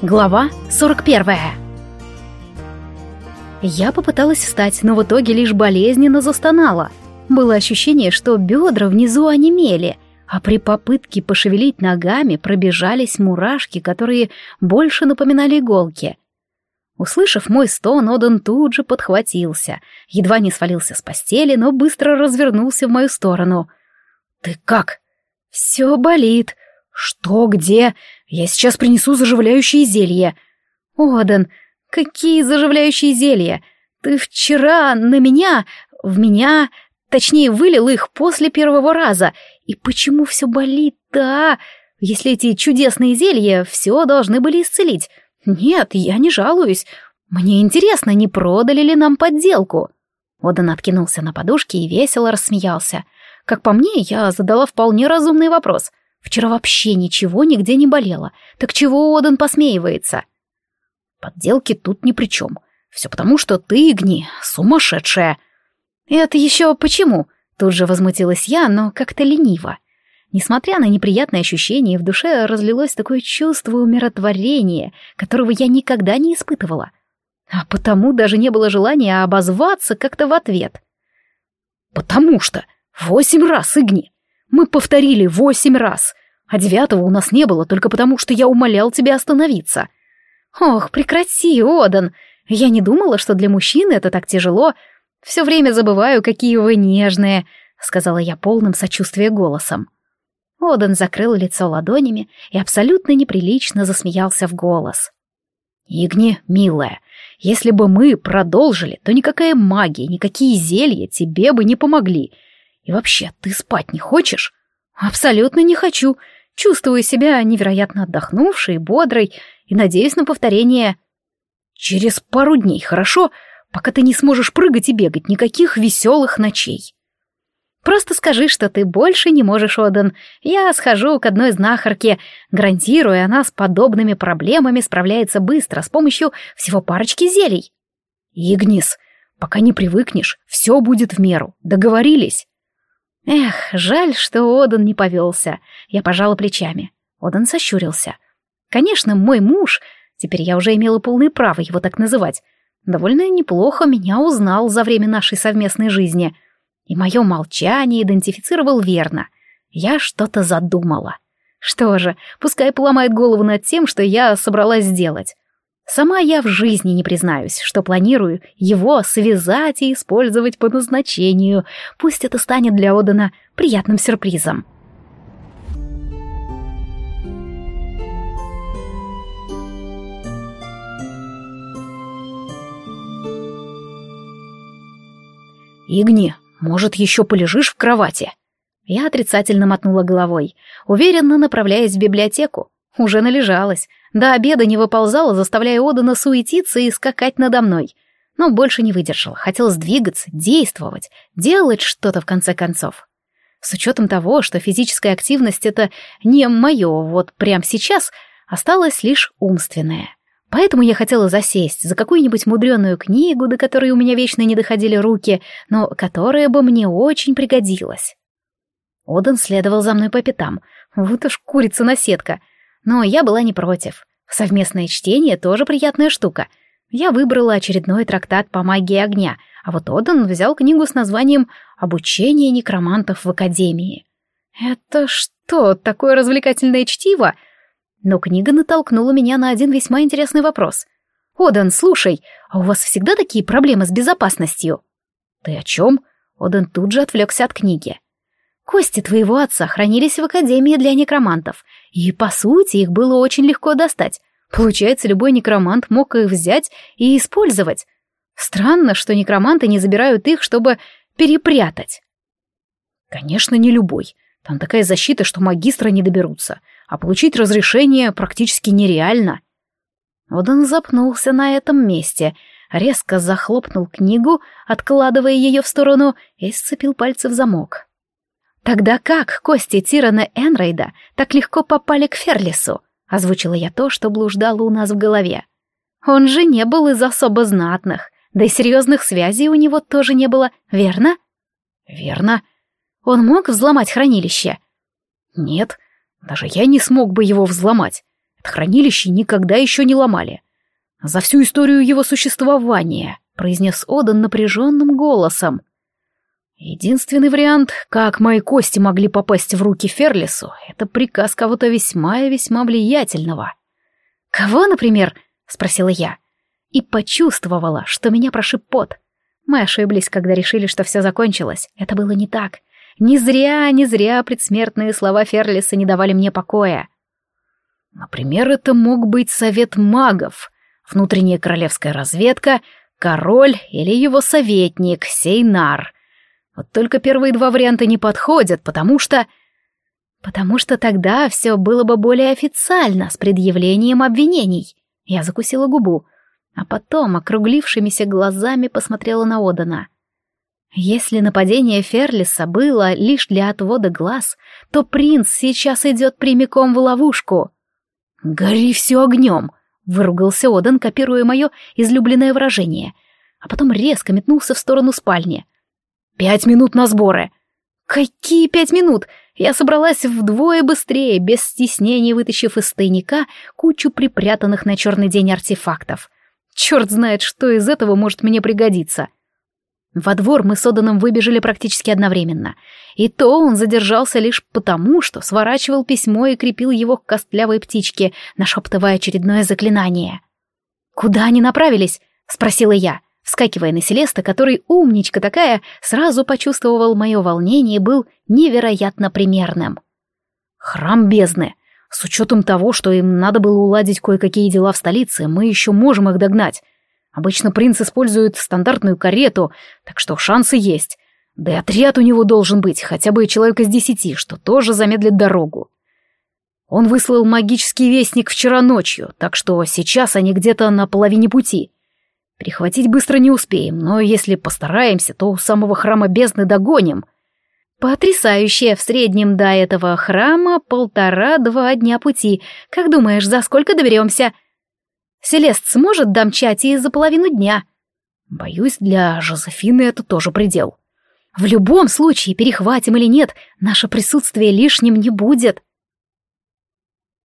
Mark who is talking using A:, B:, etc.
A: Глава 41 Я попыталась встать, но в итоге лишь болезненно застонала. Было ощущение, что бедра внизу онемели, а при попытке пошевелить ногами пробежались мурашки, которые больше напоминали иголки. Услышав мой стон, Одан тут же подхватился, едва не свалился с постели, но быстро развернулся в мою сторону. «Ты как?» «Все болит», «Что, где? Я сейчас принесу заживляющие зелья». «Одан, какие заживляющие зелья? Ты вчера на меня, в меня, точнее, вылил их после первого раза. И почему все болит-то? Если эти чудесные зелья все должны были исцелить? Нет, я не жалуюсь. Мне интересно, не продали ли нам подделку?» Одан откинулся на подушке и весело рассмеялся. Как по мне, я задала вполне разумный вопрос. Вчера вообще ничего нигде не болело. Так чего Одан посмеивается? Подделки тут ни при чем. Все потому, что ты, Игни, сумасшедшая. Это еще почему? Тут же возмутилась я, но как-то лениво. Несмотря на неприятные ощущения, в душе разлилось такое чувство умиротворения, которого я никогда не испытывала. А потому даже не было желания обозваться как-то в ответ. «Потому что восемь раз, Игни! Мы повторили восемь раз, а девятого у нас не было только потому, что я умолял тебя остановиться. Ох, прекрати, Одан. Я не думала, что для мужчины это так тяжело. Все время забываю, какие вы нежные, сказала я полным сочувствия голосом. Одан закрыл лицо ладонями и абсолютно неприлично засмеялся в голос. «Игни, милая, если бы мы продолжили, то никакая магия, никакие зелья тебе бы не помогли. И вообще, ты спать не хочешь? Абсолютно не хочу. Чувствую себя невероятно отдохнувшей, бодрой и надеюсь на повторение. Через пару дней, хорошо? Пока ты не сможешь прыгать и бегать, никаких веселых ночей. Просто скажи, что ты больше не можешь, Одан. Я схожу к одной знахарке, гарантирую, она с подобными проблемами справляется быстро, с помощью всего парочки зелий. Игнис, пока не привыкнешь, все будет в меру. Договорились? Эх, жаль, что Одан не повелся. Я пожала плечами. Одан сощурился. Конечно, мой муж, теперь я уже имела полное право его так называть, довольно неплохо меня узнал за время нашей совместной жизни. И мое молчание идентифицировал верно. Я что-то задумала. Что же, пускай поломает голову над тем, что я собралась сделать. Сама я в жизни не признаюсь, что планирую его связать и использовать по назначению. Пусть это станет для Одана приятным сюрпризом. «Игни, может, еще полежишь в кровати?» Я отрицательно мотнула головой, уверенно направляясь в библиотеку. Уже належалась. До обеда не выползала, заставляя Одана суетиться и скакать надо мной. Но больше не выдержала. Хотелось двигаться, действовать, делать что-то в конце концов. С учетом того, что физическая активность — это не мое вот прямо сейчас, осталась лишь умственная. Поэтому я хотела засесть за какую-нибудь мудреную книгу, до которой у меня вечно не доходили руки, но которая бы мне очень пригодилась. Одан следовал за мной по пятам. Вот уж курица-наседка — но я была не против. Совместное чтение тоже приятная штука. Я выбрала очередной трактат по магии огня, а вот Одан взял книгу с названием «Обучение некромантов в Академии». Это что, такое развлекательное чтиво? Но книга натолкнула меня на один весьма интересный вопрос. «Одан, слушай, а у вас всегда такие проблемы с безопасностью?» «Ты о чем?» Одан тут же отвлекся от книги. Кости твоего отца хранились в Академии для некромантов, и, по сути, их было очень легко достать. Получается, любой некромант мог их взять и использовать. Странно, что некроманты не забирают их, чтобы перепрятать. Конечно, не любой. Там такая защита, что магистра не доберутся, а получить разрешение практически нереально. Он запнулся на этом месте, резко захлопнул книгу, откладывая ее в сторону, и сцепил пальцы в замок. «Тогда как кости Тирана Энрейда так легко попали к Ферлису?» — озвучила я то, что блуждало у нас в голове. «Он же не был из особо знатных, да и серьезных связей у него тоже не было, верно?» «Верно. Он мог взломать хранилище?» «Нет, даже я не смог бы его взломать. Это хранилище никогда еще не ломали. За всю историю его существования, произнес Одан напряженным голосом. Единственный вариант, как мои кости могли попасть в руки Ферлису, это приказ кого-то весьма и весьма влиятельного. «Кого, например?» — спросила я. И почувствовала, что меня прошиб пот. Мы ошиблись, когда решили, что все закончилось. Это было не так. Не зря, не зря предсмертные слова Ферлиса не давали мне покоя. Например, это мог быть совет магов, внутренняя королевская разведка, король или его советник Сейнар. Вот только первые два варианта не подходят, потому что... Потому что тогда все было бы более официально, с предъявлением обвинений. Я закусила губу, а потом округлившимися глазами посмотрела на Одана. Если нападение Ферлиса было лишь для отвода глаз, то принц сейчас идет прямиком в ловушку. «Гори все огнем!» — выругался Одан, копируя мое излюбленное выражение, а потом резко метнулся в сторону спальни. «Пять минут на сборы!» «Какие пять минут?» Я собралась вдвое быстрее, без стеснения вытащив из тайника кучу припрятанных на черный день артефактов. Черт знает, что из этого может мне пригодиться. Во двор мы с Оданом выбежали практически одновременно. И то он задержался лишь потому, что сворачивал письмо и крепил его к костлявой птичке, нашептывая очередное заклинание. «Куда они направились?» — спросила я, вскакивая на Селеста, который, умничка такая, сразу почувствовал мое волнение и был невероятно примерным. «Храм бездны. С учетом того, что им надо было уладить кое-какие дела в столице, мы еще можем их догнать. Обычно принц использует стандартную карету, так что шансы есть. Да и отряд у него должен быть, хотя бы человек из десяти, что тоже замедлит дорогу. Он выслал магический вестник вчера ночью, так что сейчас они где-то на половине пути. Перехватить быстро не успеем, но если постараемся, то у самого храма бездны догоним. Потрясающе! В среднем до этого храма полтора-два дня пути. Как думаешь, за сколько доберемся?» Селест сможет домчать и за половину дня. Боюсь, для Жозефины это тоже предел. В любом случае, перехватим или нет, наше присутствие лишним не будет.